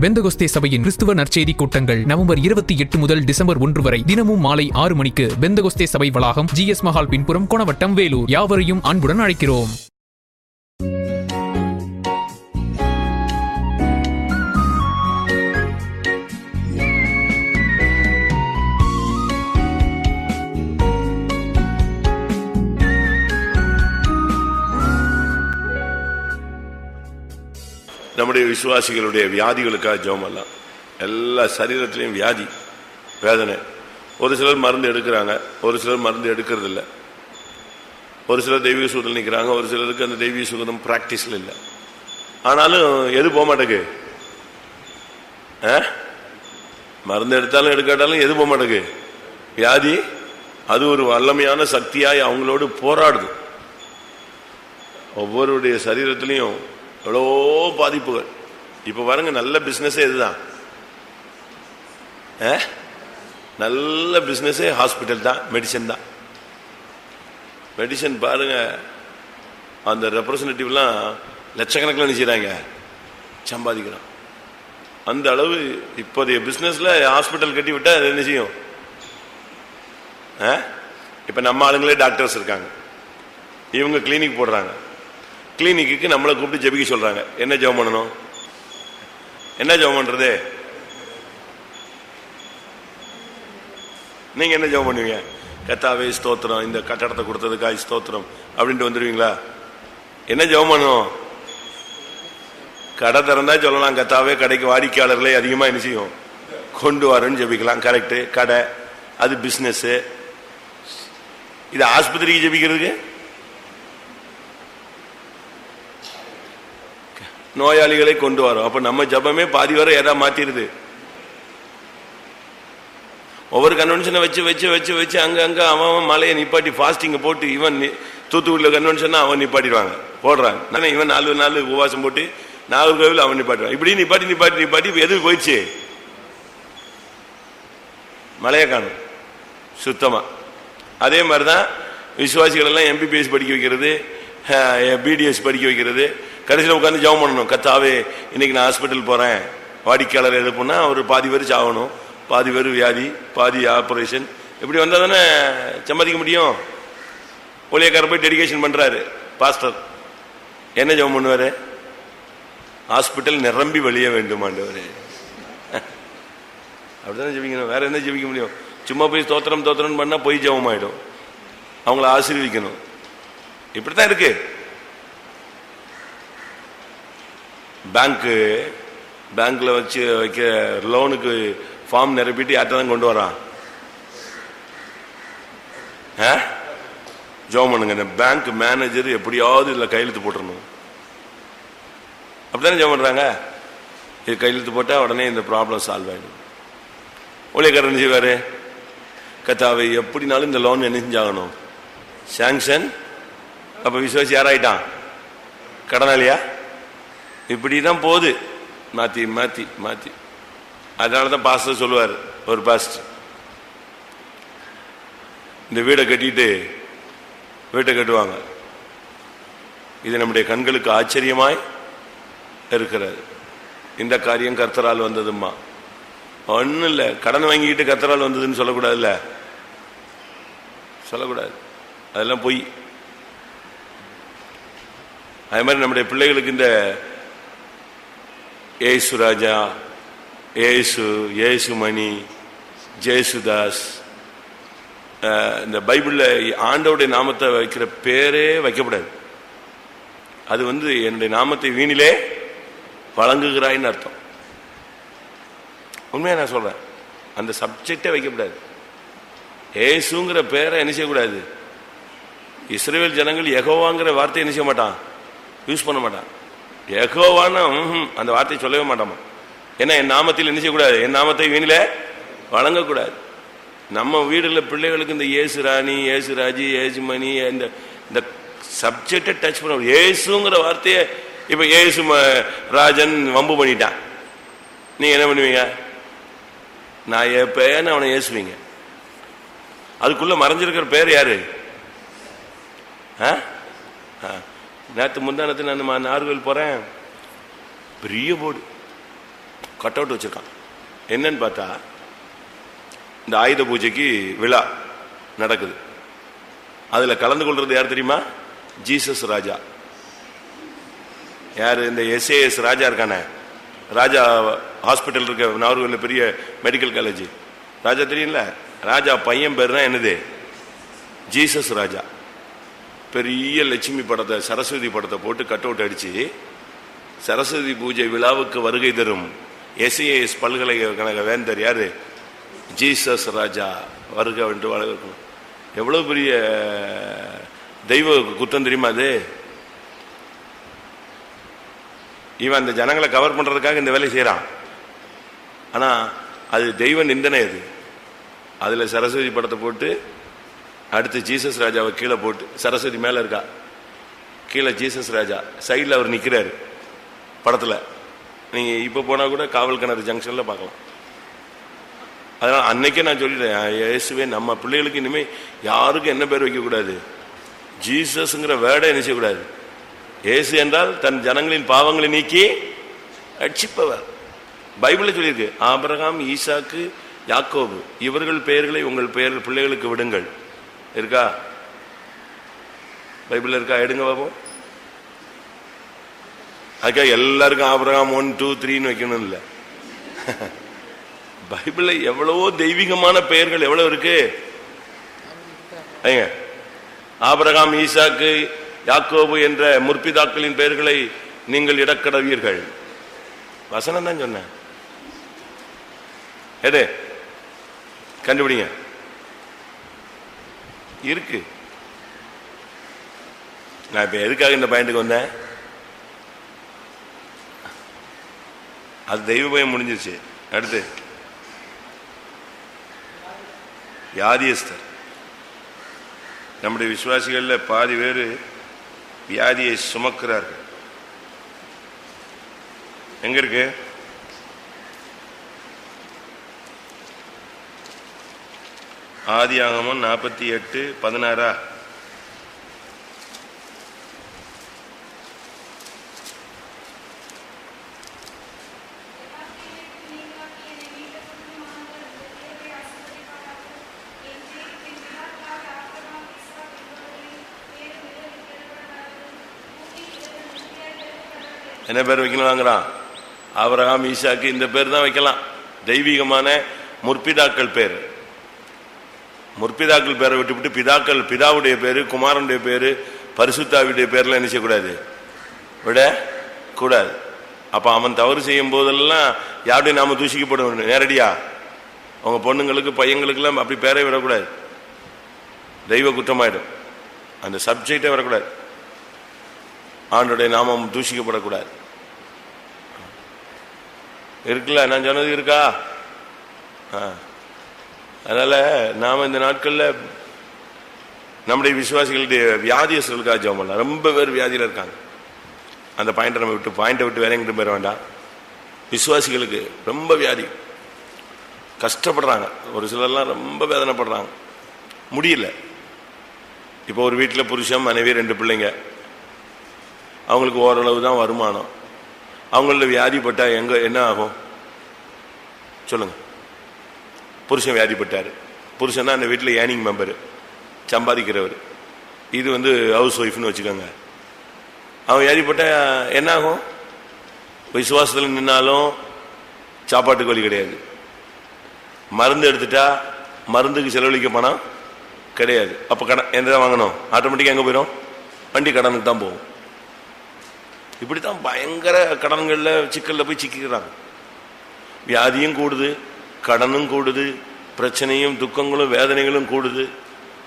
Pentecost சபையின் கிறிஸ்துவ நற்செய்தி கூட்டங்கள் நவம்பர் இருபத்தி எட்டு முதல் டிசம்பர் ஒன்று வரை தினமும் மாலை ஆறு மணிக்கு பெந்தகொஸ்தே சபை வளாகம் ஜிஎஸ் மஹால் பின்புறம் கொணவட்டம் வேலூர். யாவரையும் அன்புடன் அழைக்கிறோம். விசுவாசிகளுடைய வியாதிகளுக்காக ஜோமெல்லாம் எல்லா சரீரத்திலையும் வியாதி வேதனை. ஒரு சிலர் மருந்து எடுக்கிறாங்க ஒரு சிலர் மருந்து எடுக்கிறது இல்ல ஒரு சிலர் தெய்வீக சுகத்தில் நிற்கிறாங்க ஒரு சிலருக்கு அந்த தெய்வீக சுகதம் ப்ராக்டிஸில் இல்லை. ஆனாலும் எது போக மாட்டேங்குது? ஆ? மருந்து எடுத்தாலும் எடுக்காட்டாலும் எது போக மாட்டேங்கு வியாதி அது ஒரு வல்லமையான சக்தியாய் அவங்களோடு போராடுது. ஒவ்வொருடைய சரீரத்திலையும் எவ்வளோ பாதிப்புகள். இப்ப பாருங்க நல்ல பிசினஸே இதுதான். ஆ? நல்ல பிசினஸே ஹாஸ்பிட்டல் தான் மெடிசன் தான். மெடிசன் பாருங்க அந்த ரெப்ரசன்டேட்டிவ்லாம் லட்சக்கணக்கில் நினைச்சாங்க சம்பாதிக்கிறான் அந்த அளவு இப்போதைய பிஸ்னஸில் ஹாஸ்பிட்டல் கட்டி விட்டால் அது என்ன செய்யும்? ஆ? நம்ம ஆளுங்களே டாக்டர்ஸ் இருக்காங்க. இவங்க கிளினிக் போடுறாங்க. கிளினிக்கு நம்மளை கூப்பிட்டு ஜெபிக்க சொல்கிறாங்க என்ன ஜெபம் பண்ணணும்? என்ன ஜெபம் பண்றது? நீங்க என்ன ஜெபம் பண்ணுவீங்க? கத்தாவே ஸ்தோத்திரம். இந்த கட்டடத்தை கொடுத்ததுக்காக ஸ்தோத்திரம். அப்படின்ட்டு வந்துடுவீங்களா என்ன ஜெபம் பண்ணுவோம்? கடை திறந்தா சொல்லலாம் கத்தாவே கடைக்கு வாடிக்கையாளர்களை அதிகமா என்ன செய்யும் கொண்டு வரேன்னு ஜெபிக்கலாம். கரெக்டு கடை அது பிஸ்னஸ்ஸு இது ஆஸ்பத்திரிக்கு ஜபிக்கிறதுக்கு? நோயாளிகளை கொண்டு வரோம். அப்ப நம்ம ஜபமே பாதி வர எதா மாத்திருது ஒவ்வொரு கன்வென்ஷனை வச்சு வச்சு வச்சு வச்சு அங்க அங்க அவன் அவன் மலையை நிப்பாட்டி ஃபாஸ்டிங்க போட்டு இவன் தூத்துக்குடியில் கன்வென்ஷன் அவன் நிப்பாட்டிடுவாங்க. போடுறாங்க. நானே இவன் நாலு நாள் உபவாசம் போட்டு நாகர்கோவில் அவன் நிப்பாட்டுவான். இப்படி நிப்பாட்டி நிப்பாட்டி நிப்பாட்டி எதுக்கு போயிடுச்சு? மலையை காணும். சுத்தமா. அதே மாதிரிதான் விசுவாசிகள் எல்லாம் எம்பிபிஎஸ் படிக்க வைக்கிறது பிடிஎஸ் படிக்க வைக்கிறது கடைசியில் உட்காந்து ஜெபம் பண்ணணும். கத்தாவே இன்னைக்கு நான் ஹாஸ்பிட்டல் போறேன். வாடிக்கையாளர் எழுப்புனா அவர் பாதி பேர் சாகணும். பாதி பேர் வியாதி பாதி ஆப்ரேஷன் இப்படி வந்தால் தானே சம்பாதிக்க முடியும்? ஊழியக்காரர் போய் டெடிகேஷன் பண்ணுறாரு பாஸ்டர் என்ன ஜெபம் பண்ணுவார்? ஹாஸ்பிட்டல் நிரம்பி வெளியே வேண்டுமாண்டவர் அப்படிதானே ஜெபிக்கணும். வேற என்ன ஜெபிக்க முடியும்? சும்மா போய் தோத்திரம் தோத்திரம் பண்ணால் போய் ஜெபம் ஆயிடும் அவங்கள ஆசீர்வதிக்கணும் இப்படித்தான் இருக்கு. பேங்க்கு பேங்க்கில் வச்சு வைக்க லோனுக்கு ஃபார்ம் நிரப்பிட்டு யார்கிட்ட தான் கொண்டு வரான் ஜோம் பண்ணுங்க. இந்த பேங்க் மேனேஜர் எப்படியாவது இதில் கையெழுத்து போட்டுறணும். அப்படித்தானே ஜோம் பண்ணுறாங்க இது கையெழுத்து போட்டால் உடனே இந்த ப்ராப்ளம் சால்வ் ஆகிடும் ஊழியக்காரர் செய்வார்? கத்தாவை எப்படினாலும் இந்த லோன் என்ன செஞ்சாகணும்? சாங்ஷன் அப்போ விசுவாசி யாராயிட்டான்? கடனாளியா? இப்படிதான் போகுது. மாத்தி மாத்தி மாத்தி. அதனாலதான் பாஸ்டர் சொல்லுவார் ஒரு பாஸ்டர் இந்த வீடை கட்டிட்டு வீட்டை கட்டுவாங்க. இது நம்முடைய கண்களுக்கு ஆச்சரியமாய் இருக்கிறது. இந்த காரியம் கர்த்தரால் வந்ததும்மா. ஒன்றும் இல்லை கடன் வாங்கிட்டு கர்த்தரால் வந்ததுன்னு சொல்லக்கூடாதுல்ல? சொல்லக்கூடாது. அதெல்லாம் பொய். அதே மாதிரி நம்முடைய பிள்ளைகளுக்கு இந்த ஏசு ராஜா ஏசு ஏசுமணி ஜேசுதாஸ் இந்த பைபிளில் ஆண்டவுடைய நாமத்தை வைக்கிற பேரே வைக்கப்படாது. அது வந்து என்னுடைய நாமத்தை வீணிலே வழங்குகிறாய்ன்னு அர்த்தம். உண்மையாக நான் சொல்கிறேன் அந்த சப்ஜெக்டே வைக்கப்படாது. ஏசுங்கிற பேரை என்ன செய்யக்கூடாது? இஸ்ரேல் ஜனங்கள் எகோவாங்கிற வார்த்தையை என்ன செய்ய மாட்டான்? யூஸ் பண்ண மாட்டான். ஏகோவானம். அந்த வார்த்தையை சொல்லவே மாட்டாமா? ஏன்னா என் நாமத்தில் என்ன செய்யக்கூடாது? என் நாமத்தை வீணில வழங்கக்கூடாது. நம்ம வீடுல பிள்ளைகளுக்கு இந்த ஏசு ராணி ஏசு ராஜி ஏசு மணி இந்த இந்த சப்ஜெக்டை டச் பண்ண ஏசுங்கிற வார்த்தையை இப்போ ஏசு ம- ராஜன் வம்பு பண்ணிட்டான். நீங்கள் என்ன பண்ணுவீங்க? நான் எப்பேன்னு அவனை ஏசுவீங்க. அதுக்குள்ள மறைஞ்சிருக்கிற பேர் யாரு? ஆ? நேற்று நேத்து முந்தானத்து நான் ம- நார்கோவில் போகிறேன் பெரிய போர்டு. கட் அவுட் வச்சுருக்கான். என்னன்னு பார்த்தா இந்த ஆயுத பூஜைக்கு விழா நடக்குது. அதில் கலந்து கொள்வது யார் தெரியுமா? ஜீசஸ் ராஜா. யார்? இந்த எஸ்ஏஎஸ் ராஜா இருக்கானே. ராஜா ஹாஸ்பிட்டல் இருக்க நாகர்கோவில் பெரிய மெடிக்கல் காலேஜ் ராஜா தெரியும்ல? ராஜா பையன் பேர் தான் என்னது? ஜீசஸ் ராஜா. பெரிய லட்சுமி படத்தை சரஸ்வதி படத்தை போட்டு கட் அவுட் அடிச்சு சரஸ்வதி பூஜை விழாவுக்கு வருகை தரும் எஸ்ஏஎஸ் பல்கலைக்கழக வேந்தர் யாரு? ஜீசஸ் ராஜா வருக என்று வளர்க்கணும் எவ்வளவு பெரிய தெய்வ குத்தம் தெரியுமா அது? இவன் அந்த ஜனங்களை கவர் பண்றதுக்காக இந்த வேலையை செய்யறான் ஆனா அது தெய்வ நிந்தனை அது. அதுல சரஸ்வதி படத்தை போட்டு அடுத்து ஜீசஸ் ராஜாவை கீழே போட்டு சரஸ்வதி மேலே இருக்கா? கீழே ஜீசஸ் ராஜா. சைடில் அவர் நிற்கிறாரு படத்தில். நீங்கள் இப்போ போனால் கூட காவல் கிணறு ஜங்ஷனில் பார்க்கலாம். அதனால் அன்னைக்கே நான் சொல்லிட்டேன் இயேசுவே நம்ம பிள்ளைகளுக்கு இனிமேல் யாருக்கும் என்ன பேர் வைக்கக்கூடாது ஜீசஸ்ங்கிற வேர்டை என்ன செய்யக்கூடாது? இயேசு என்றால் தன் ஜனங்களின் பாவங்களை நீக்கி ரட்சிப்பவர். பைபிளில் சொல்லியிருக்கு ஆபரகாம் ஈசாக்கு யாக்கோபு இவர்கள் பெயர்களை உங்கள் பெயர் பிள்ளைகளுக்கு விடுங்கள். இருக்கா? பைபிள் இருக்கா? எடுங்க பாப்போம் அதுக்கா எல்லாருக்கும் ஆபிரகாம் ஒன் டூ த்ரீன்னு வைக்கணும் இல்லை. பைபிள்ல எவ்வளவோ தெய்வீகமான பெயர்கள் எவ்வளவு இருக்கு? ஆபரகாம் ஆபிரகாம் ஈசாக்கு யாக்கோபு என்ற முற்பிதாக்களின் பெயர்களை நீங்கள் இடக்கடவீர்கள். வசனம் தான் சொன்னேன். எடு கண்டுபிடிங்க. இருக்கு. நான் இப்ப எதுக்காக இந்த பாயிண்ட்டுக்கு வந்தேன்? அது தெய்வ பயம் முடிஞ்சிருச்சு. அடுத்து. வியாதியஸ்தர் நம்முடைய விசுவாசிகள்ல பாதி பேர் வியாதியை சுமக்கிறார்கள். எங்க இருக்கு? ஆதி ஆகமம் நாற்பத்தி எட்டு பதினாறா? என்ன பேர் வைக்கலாங்கிறான் ஆபிரகாம் ஈஷாக்கு இந்த பேர் தான் வைக்கலாம். தெய்வீகமான முற்பிதாக்கள் பேர். முற்பிதாக்கள் பேரை விட்டுவிட்டு பிதாக்கள் பிதாவுடைய பேரு குமாரனுடைய பேரு பரிசுத்தாவுடைய பேர்லாம் என்ன செய்யக்கூடாது? விட கூடாது. அப்போ அவன் தவறு செய்யும் போதெல்லாம் யாருடைய நாம தூஷிக்கப்படும் நேரடியா? அவங்க பொண்ணுங்களுக்கு பையங்களுக்கெல்லாம் அப்படி பேரை விடக்கூடாது. தெய்வ குற்றமாயிடும். அந்த சப்ஜெக்டே வரக்கூடாது. ஆண்டுடைய நாமம் தூஷிக்கப்படக்கூடாது. இருக்குல்ல? நான் சொன்னது இருக்கா? ஆ. அதனால நாம இந்த நாட்கள்ல நம்முடைய விசுவாசிகளுடைய வியாதியஸ்களுக்காக ஜெபம் பண்ணலாம். ரொம்ப பேர் வியாதியில இருக்காங்க. அந்த பாயிண்டை நம்ம விட்டு பாயிண்டை விட்டு வேற எங்கிட்ட போயிட வேண்டாம். விசுவாசிகளுக்கு ரொம்ப வியாதி. கஷ்டப்படுறாங்க. ஒரு சிலர்லாம் ரொம்ப வேதனைப்படுறாங்க. முடியல. இப்போ ஒரு வீட்டில் புருஷன் மனைவி ரெண்டு பிள்ளைங்க. அவங்களுக்கு ஓரளவு தான் வருமானம். அவங்கள வியாதிப்பட்டால் எங்கே என்ன ஆகும்? சொல்லுங்கள் புருஷன் வியாதிப்பட்டார். புருஷன் தான் அந்த வீட்டில் ஏர்னிங் மெம்பரு. சம்பாதிக்கிறவர். இது வந்து ஹவுஸ் ஒய்ஃப்னு வச்சுக்கோங்க. அவன் வியாதிப்பட்ட என்ன ஆகும் விசுவாசத்தில் நின்னாலும் சாப்பாட்டுக்கு வழி கிடையாது. மருந்து எடுத்துட்டா மருந்துக்கு செலவழிக்க பணம் கிடையாது. அப்போ கடன் என்ன தான் வாங்கணும்? ஆட்டோமேட்டிக்காக எங்கே போயிடும் வண்டி கடனுக்கு தான் போகும். இப்படி தான் பயங்கர கடன்களில் சிக்கலில் போய் சிக்கிக்கிறாங்க. வியாதியும் கூடுது. கடனும் கூடுது பிரச்சனையும் துக்கங்களும் வேதனைகளும் கூடுது.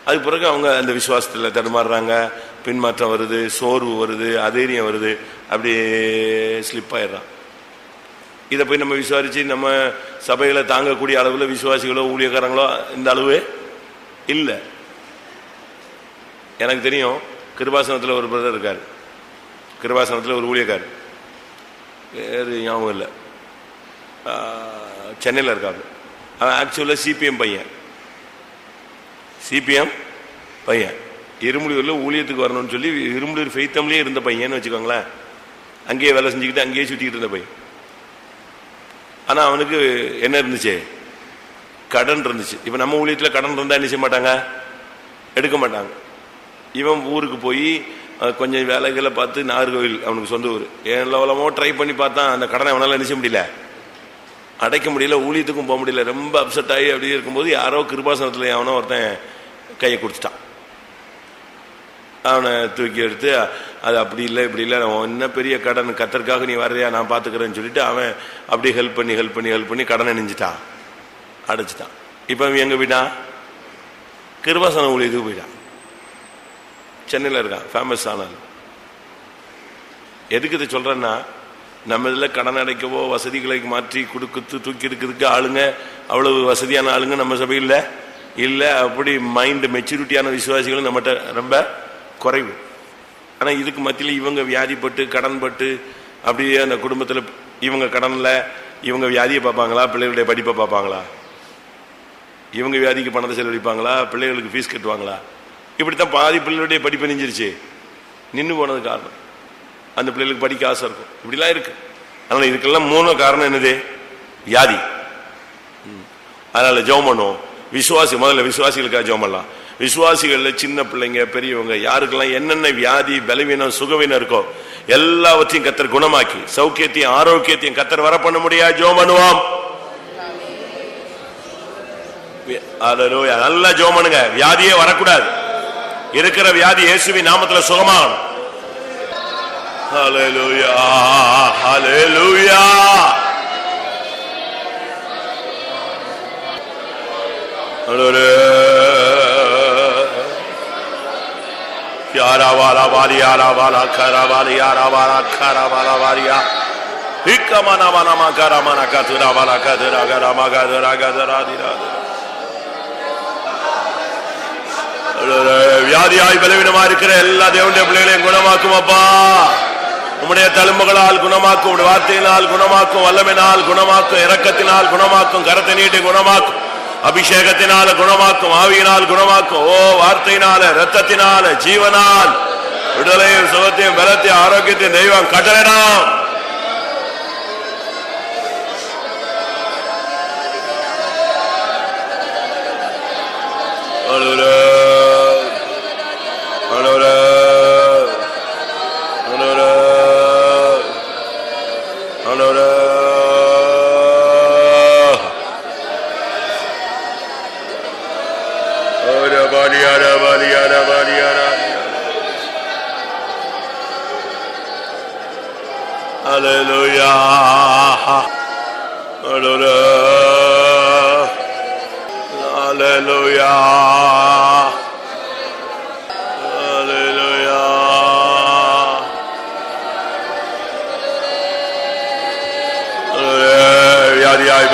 அதுக்கு பிறகு அவங்க அந்த விசுவாசத்தில் தடுமாறுறாங்க. பின்மாற்றம் வருது சோர்வு வருது அதேரியம் வருது. அப்படியே ஸ்லிப் ஆயிடுறான். இதை போய் நம்ம விசாரித்து நம்ம சபைகளை தாங்கக்கூடிய அளவில் விசுவாசிகளோ ஊழியக்காரங்களோ இந்த அளவு இல்லை. எனக்கு தெரியும் கிருபாசனத்தில் ஒரு பிரதர் இருக்கார். கிருபாசனத்தில் ஒரு ஊழியக்கார். வேறு ஞாபகம் இல்லை. சென்னையில் இருக்காங்க. அவன் ஆக்சுவலாக சிபிஎம் பையன். சிபிஎம் பையன். இருமுடியூரில் ஊழியத்துக்கு வரணும்னு சொல்லி இருமுடியூர் ஃபெய்த்தம்லேயே இருந்த பையன்னு வச்சுக்கோங்களேன். அங்கேயே வேலை செஞ்சுக்கிட்டு அங்கேயே சுற்றிக்கிட்டு இருந்த பையன். ஆனால் அவனுக்கு என்ன இருந்துச்சு? கடன் இருந்துச்சு. இப்போ நம்ம ஊழியத்தில் கடன் இருந்தால் என்ன செய்ய மாட்டாங்க? எடுக்க மாட்டாங்க. இவன் ஊருக்கு போய் கொஞ்சம் வேலைகளை பார்த்து நாகர்கோவில் அவனுக்கு சொந்த ஊர். எவ்வளவோ ட்ரை பண்ணி பார்த்தான் அந்த கடனை அவனால் என்ன செய்ய முடியல? அடைக்க முடியல ஊழியத்துக்கும் போக முடியல ரொம்ப அப்செட் ஆகி அப்படியே இருக்கும்போது யாரோ கிருபாசனத்தில் அவனோ ஒருத்தன் கையை கொடுத்துட்டான் அவனை தூக்கி எடுத்து அது அப்படி இல்லை இப்படி இல்லை அவன் என்ன பெரிய கடன் கத்தற்காக நீ வர்றியா நான் பார்த்துக்கிறேன்னு சொல்லிட்டு அவன் அப்படியே ஹெல்ப் பண்ணி ஹெல்ப் பண்ணி ஹெல்ப் பண்ணி கடனை அணிஞ்சிட்டான் அடைச்சிட்டான். இப்போ அவன் எங்கே போயிட்டான்? கிருபாசன ஊழியத்துக்கு போயிட்டான். சென்னையில் இருக்கான் ஃபேமஸ் ஆனால் எதுக்கு இதை சொல்கிறேன்னா நம்ம இதில் கடன் அடைக்கவோ வசதிகளை மாற்றி கொடுக்குத்து தூக்கி எடுக்கிறதுக்கு ஆளுங்க அவ்வளவு வசதியான ஆளுங்க நம்ம சபையில் இல்லை அப்படி மைண்ட் மெச்சூரிட்டியான விசுவாசிகளும் நம்மகிட்ட ரொம்ப குறைவு. ஆனால் இதுக்கு மத்தியில் இவங்க வியாதிப்பட்டு கடன்பட்டு அப்படியே அந்த குடும்பத்தில் இவங்க கடனில் இவங்க வியாதியை பார்ப்பாங்களா பிள்ளைகளுடைய படிப்பை பார்ப்பாங்களா? இவங்க வியாதிக்கு பணத்தை செலவழிப்பாங்களா பிள்ளைகளுக்கு ஃபீஸ் கட்டுவாங்களா? இப்படித்தான் பாதி பிள்ளைகளுடைய படிப்பு நெஞ்சிருச்சு. நின்று போனது காரணம். அந்த பிள்ளைகளுக்கு படிக்க ஆசை இருக்கும். இப்படிலாம் இருக்கு. அதனால இதுக்கெல்லாம் மூணு காரணம் என்னது? வியாதி. ம். அதனால ஜெபம் பண்ணுவோம். விசுவாசி முதல்ல விசுவாசிகளுக்காக ஜெபம் பண்ணலாம். விசுவாசிகள்ல சின்ன பிள்ளைங்க பெரியவங்க யாருக்கெல்லாம் என்னென்ன வியாதி பலவீனம் சுகவீனம் இருக்கோ எல்லாவற்றையும் கத்தர் குணமாக்கி சௌக்கியத்தையும் ஆரோக்கியத்தையும் கத்தர் வர பண்ண முடியாது ஜோம் பண்ணுவோம். நல்லா ஜோம் பண்ணுங்க. வியாதியே வரக்கூடாது. இருக்கிற வியாதி இயேசுவின் நாமத்துல சுகமாகணும். Hallelujah. Hallelujah. Yara wala wali yara wala kara wali yara wala kara wala wali ya. Hikka mana mana makara mana katura wala katura gara magadura gadura dira. வியாதியாய் பலவீனமா இருக்கிற எல்லா தேவனுடைய பிள்ளைகளையும் குணமாக்கும் அப்பா உம்முடைய தழும்புகளால் குணமாக்கும் உம்முடைய வார்த்தையினால் குணமாக்கும் வல்லமினால் குணமாக்கும் இரக்கத்தினால் குணமாக்கும் கரத்தை நீட்டி குணமாக்கும் அபிஷேகத்தினால குணமாக்கும் ஆவியினால் குணமாக்கும் ஓ வார்த்தையினால ரத்தத்தினால ஜீவனால் விடுதலையும் சுகத்தையும் பலத்தையும் ஆரோக்கியத்தையும் தெய்வம் கட்டளிடம் Hallelujah.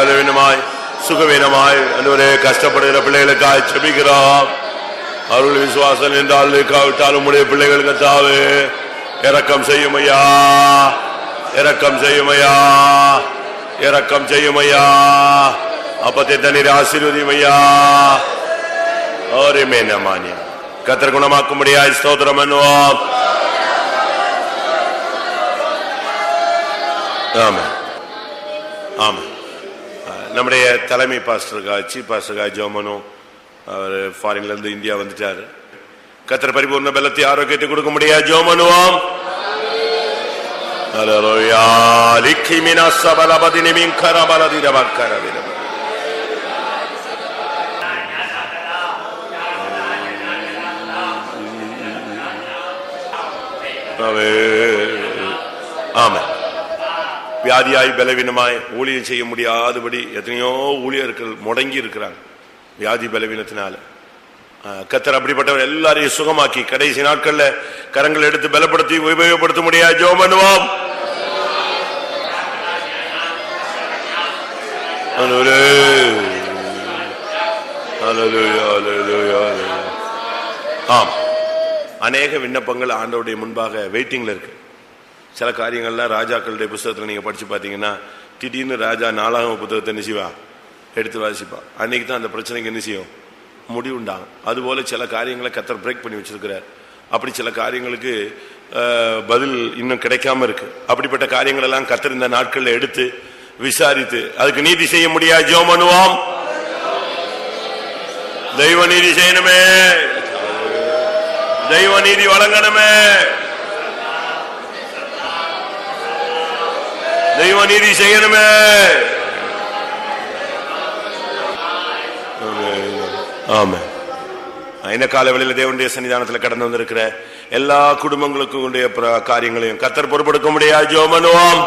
பலவீனமாய் சுகவீனமாய் அன்றுவரே கஷ்டப்படுகிற பிள்ளைகளுக்காக செபிக்கிறோம் அருள் விசுவாசம் என்றால் இருக்காவிட்டால் உடைய பிள்ளைகளுக்கு தாவு இறக்கம் செய்யும் ஐயா இரக்கம் செய்யும் ஐயா இரக்கம் செய்யும் ஐயா அப்பத்தை தண்ணீர் ஆசீர்வதியும் ஐயா ஓரே மேனமானியம் கத்தர் குணமாக்கும்படியாய் ஸ்தோத்திரம் பண்ணுவோம். ஆமா ஆமா நம்முடைய தலைமை பாஸ்டருக்கா சீஃப் பாஸ்டருக்கா ஜோமனும் அவர் ஃபாரின்லேருந்து இந்தியா வந்துட்டார். கத்திர பரிபூர்ண பலத்தை ஆரோக்கியத்தை கொடுக்க முடியாது ஜோமனுவாம் Hallelujah. வியாதியாய் பலவீனமாய் ஊழியம் செய்ய முடியாதபடி எத்தனையோ ஊழியர்கள் முடங்கி இருக்கிறாங்க வியாதி பலவீனத்தினால. ஆஹ், கத்தர் அப்படிப்பட்டவர் எல்லாரையும் சுகமாக்கி கடைசி நாட்கள்ல கரங்கள் எடுத்து பலப்படுத்தி உபயோகப்படுத்த முடியாது. ஜோம் பண்ணுவோம். ஆம். அநேக விண்ணப்பங்கள் ஆண்டவருடைய முன்பாக வெயிட்டிங்ல இருக்கு. சில காரியங்கள்லாம் ராஜாக்களுடைய புஸ்தகத்துல நீங்க படிச்சு பார்த்தீங்கன்னா திடீர்னு ராஜா நாலாகம புத்தகத்தை என்ன செய்வா? எடுத்து வாசிப்பா. அன்னைக்கு தான் அந்த பிரச்சனைக்கு என்ன செய்யும்? முடிவுண்டாகும். அதுபோல் சில காரியங்களை கத்தர் பிரேக் பண்ணி வச்சிருக்கிறார். அப்படி சில காரியங்களுக்கு அஹ், பதில் இன்னும் கிடைக்காம இருக்கு. அப்படிப்பட்ட காரியங்கள் எல்லாம் கத்தர் இந்த நாட்கள்ல எடுத்து விசாரித்து அதுக்கு நீதி செய்ய முடியாது. ஜோ பண்ணுவோம். தெய்வ நீதி செய்யணுமே. தெய்வ நீதி வழங்கணுமே. தெய்வ நீதி செய்யணுமே. ஆமே இந்த காலவெளியில தேவனுடைய சன்னிதானத்தில் கடந்து வந்திருக்கிற எல்லா குடும்பங்களுக்கும் உடைய காரியங்களையும் கத்தர் ஜெபம் பண்ணுவோம்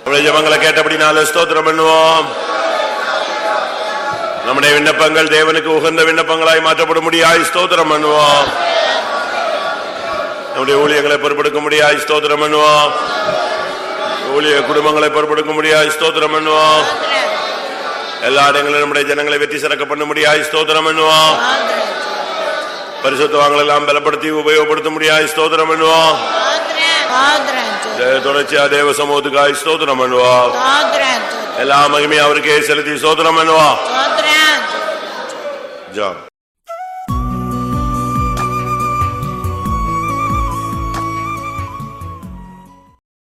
நம்முடைய ஜெபங்களை கேட்டபடி நாலு ஸ்தோத்திரம் பண்ணுவோம். நம்முடைய விண்ணப்பங்கள் தேவனுக்கு உகந்த விண்ணப்பங்களாய் மாற்றப்பட முடியாது ஸ்தோத்திரம் பண்ணுவோம் நம்முடைய ஊழியங்களை பொறுப்பெடுக்க முடியாது ஸ்தோத்திரம் பண்ணுவோம் ஊழிய குடும்பங்களை பொறுப்பெடுக்க முடியாது ஸ்தோத்திரம் பண்ணுவோம் எல்லா இடங்களிலும் நம்முடைய ஜனங்களை வெற்றி சிறக்க பண்ண முடியாது ஸ்தோத்திரம் பண்ணுவோம் பரிசுத்தவான்கள் எல்லாம் பலப்படுத்தி உபயோகப்படுத்த முடியாது ஸ்தோத்திரம் பண்ணுவோம் தொடர்ச்சியா தேவ சமூகத்துக்காக ஸ்தோத்திரம் பண்ணுவோம் எல்லா மகிமையும் அவருக்கே செலுத்தி ஸ்தோத்திரம் பண்ணுவோம் ஜாம்